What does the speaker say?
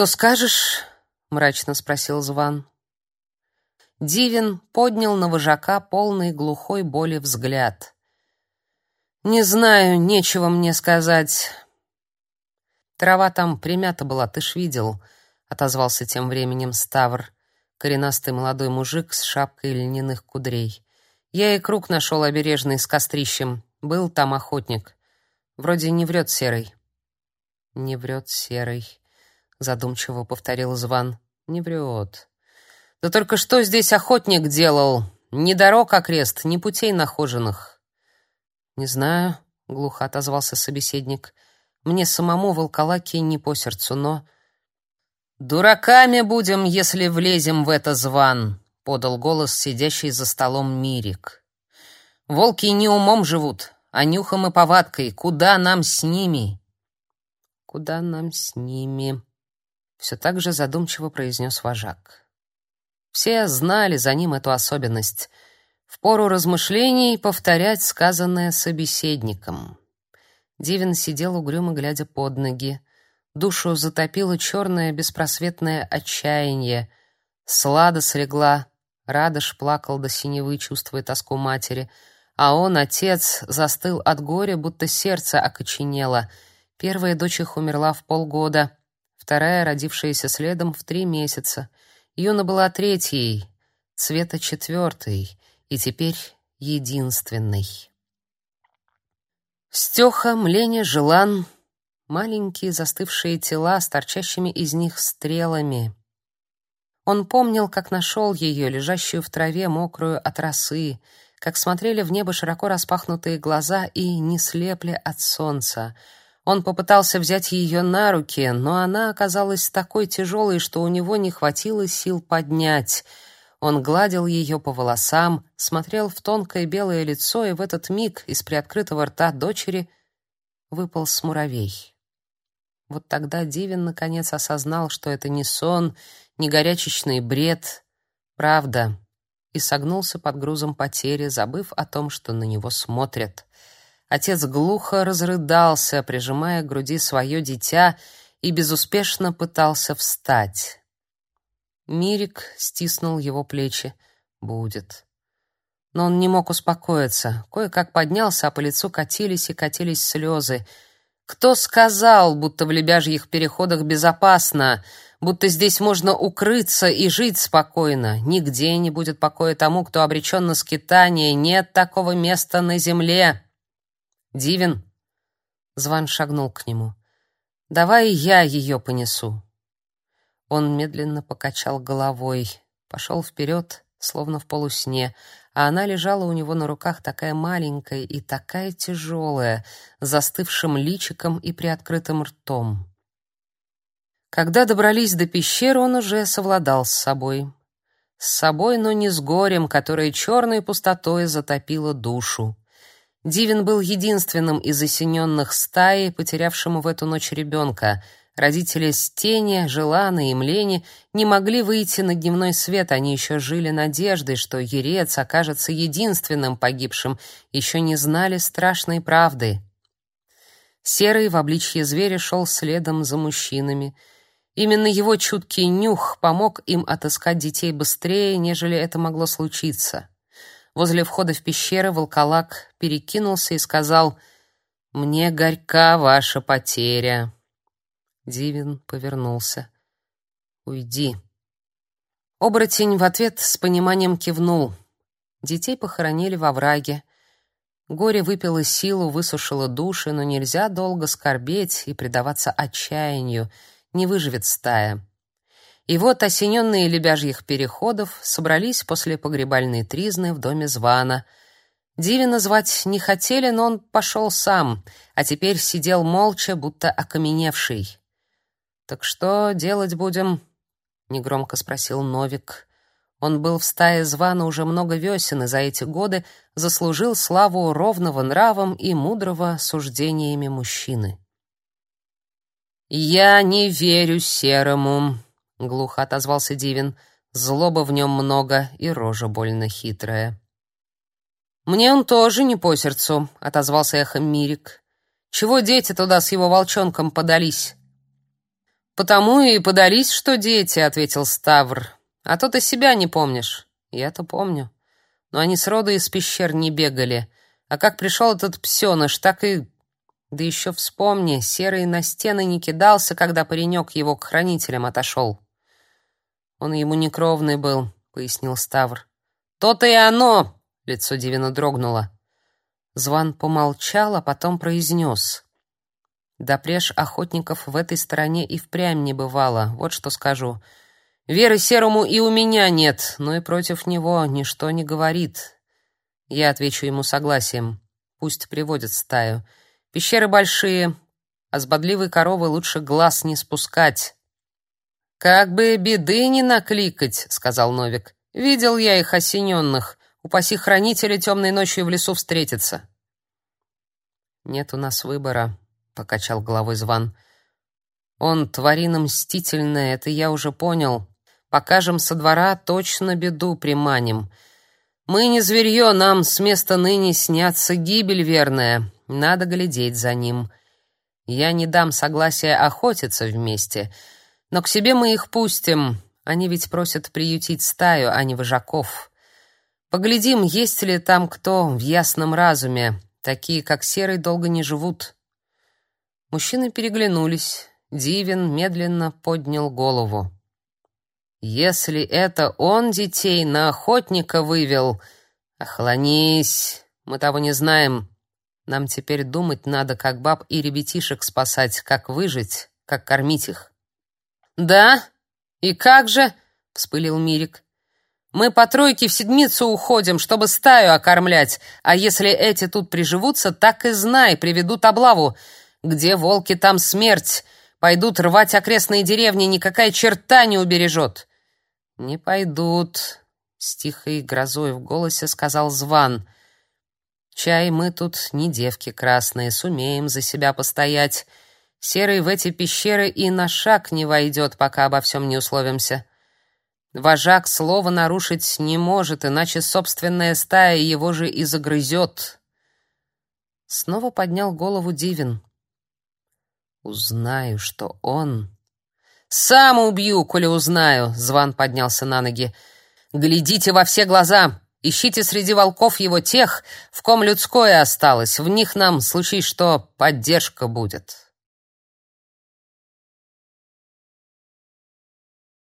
«Что скажешь?» — мрачно спросил Зван. Дивин поднял на вожака полный глухой боли взгляд. «Не знаю, нечего мне сказать. Трава там примята была, ты ж видел», — отозвался тем временем Ставр, коренастый молодой мужик с шапкой льняных кудрей. «Я и круг нашел обережный с кострищем. Был там охотник. Вроде не врет серый». «Не врет серый», задумчиво повторил Зван. Не врет. Да только что здесь охотник делал? Ни дорог окрест, ни путей нахоженных. Не знаю, глухо отозвался собеседник. Мне самому волколаки не по сердцу, но дураками будем, если влезем в это зван, подал голос сидящий за столом Мирик. Волки не умом живут, а нюхом и повадкой. Куда нам с ними? Куда нам с ними? Все так же задумчиво произнес вожак. Все знали за ним эту особенность. В пору размышлений повторять сказанное собеседником. Дивин сидел угрюмо глядя под ноги. Душу затопило черное беспросветное отчаяние. Слада слегла, Радыш плакал до синевы, чувствуя тоску матери, а он, отец, застыл от горя, будто сердце окоченело. Первая дочь их умерла в полгода — вторая, родившаяся следом, в три месяца. Юна была третьей, Цвета четвертой, и теперь единственной. Стеха, Мленя, Желан — маленькие застывшие тела с торчащими из них стрелами. Он помнил, как нашел ее, лежащую в траве, мокрую от росы, как смотрели в небо широко распахнутые глаза и не слепли от солнца — он попытался взять ее на руки, но она оказалась такой тяжелой, что у него не хватило сил поднять. Он гладил ее по волосам, смотрел в тонкое белое лицо, и в этот миг из приоткрытого рта дочери выпал муравей. Вот тогда Дивин наконец осознал, что это не сон, не горячечный бред, правда, и согнулся под грузом потери, забыв о том, что на него смотрят. Отец глухо разрыдался, прижимая к груди свое дитя, и безуспешно пытался встать. Мирик стиснул его плечи. «Будет». Но он не мог успокоиться. Кое-как поднялся, а по лицу катились и катились слезы. Кто сказал, будто в лебяжьих переходах безопасно, будто здесь можно укрыться и жить спокойно? Нигде не будет покоя тому, кто обречен на скитание. Нет такого места на земле. Дивин. Зван шагнул к нему. Давай я ее понесу. Он медленно покачал головой, пошел вперед, словно в полусне, а она лежала у него на руках такая маленькая и такая тяжелая, застывшим личиком и приоткрытым ртом. Когда добрались до пещеры, он уже совладал с собой. С собой, но не с горем, которое черной пустотой затопило душу. Дивин был единственным из осененных стаи, потерявшему в эту ночь ребенка. Родители Стени, Желана и Млени не могли выйти на дневной свет, они еще жили надеждой, что Ерец окажется единственным погибшим, еще не знали страшной правды. Серый в обличье зверя шел следом за мужчинами. Именно его чуткий нюх помог им отыскать детей быстрее, нежели это могло случиться. Возле входа в пещеру волколак перекинулся и сказал «Мне горька ваша потеря». Дивин повернулся. «Уйди». Оборотень в ответ с пониманием кивнул. Детей похоронили во враге. Горе выпило силу, высушило души, но нельзя долго скорбеть и предаваться отчаянию. Не выживет стая. И вот осененные лебяжьих переходов собрались после погребальной тризны в доме Звана. Дивина звать не хотели, но он пошел сам, а теперь сидел молча, будто окаменевший. «Так что делать будем?» — негромко спросил Новик. Он был в стае Звана уже много весен и за эти годы заслужил славу ровного нравом и мудрого суждениями мужчины. «Я не верю серому», глухо отозвался Дивин. Злоба в нем много и рожа больно хитрая. Мне он тоже не по сердцу, отозвался эхом Мирик. Чего дети туда с его волчонком подались? потому и подались, что дети, ответил Ставр. А то ты себя не помнишь. Я-то помню. Но они сроду из пещер не бегали. А как пришел этот псёныш, так и да еще вспомни, серый на стены не кидался, когда паренек его к хранителям отошел. Он ему не кровный был, пояснил Ставр. То-то и оно, лицо Дивина дрогнуло. Зван помолчал, а потом произнес. Да преж охотников в этой стороне и впрямь не бывало, вот что скажу. Веры серому и у меня нет, но и против него ничто не говорит. Я отвечу ему согласием. Пусть приводит стаю. Пещеры большие, а с бодливой коровы лучше глаз не спускать. Как бы беды не накликать, сказал Новик. Видел я их осененных. Упаси хранители темной ночью в лесу встретиться. Нет у нас выбора, покачал головой Зван. Он тварина мстительная, это я уже понял. Покажем со двора, точно беду приманим. Мы не зверье, нам с места ныне снятся гибель верная. Надо глядеть за ним. Я не дам согласия охотиться вместе, но к себе мы их пустим. Они ведь просят приютить стаю, а не вожаков. Поглядим, есть ли там кто в ясном разуме. Такие, как Серый, долго не живут. Мужчины переглянулись. Дивин медленно поднял голову. Если это он детей на охотника вывел, охлонись. Мы того не знаем. Нам теперь думать надо, как баб и ребятишек спасать, как выжить, как кормить их. Да? И как же? вспылил Мирик. Мы по тройке в седмицу уходим, чтобы стаю окормлять, а если эти тут приживутся, так и знай, приведут облаву. Где волки, там смерть. Пойдут рвать окрестные деревни, никакая черта не убережет. Не пойдут, с тихой грозой в голосе сказал Зван. Чай мы тут не девки красные, сумеем за себя постоять. Серый в эти пещеры и на шаг не войдет, пока обо всем не условимся. Вожак слово нарушить не может, иначе собственная стая его же и загрызет. Снова поднял голову Дивин. Узнаю, что он... Сам убью, коли узнаю, Зван поднялся на ноги. Глядите во все глаза, Ищите среди волков его тех, в ком людское осталось, в них нам, случай что, поддержка будет.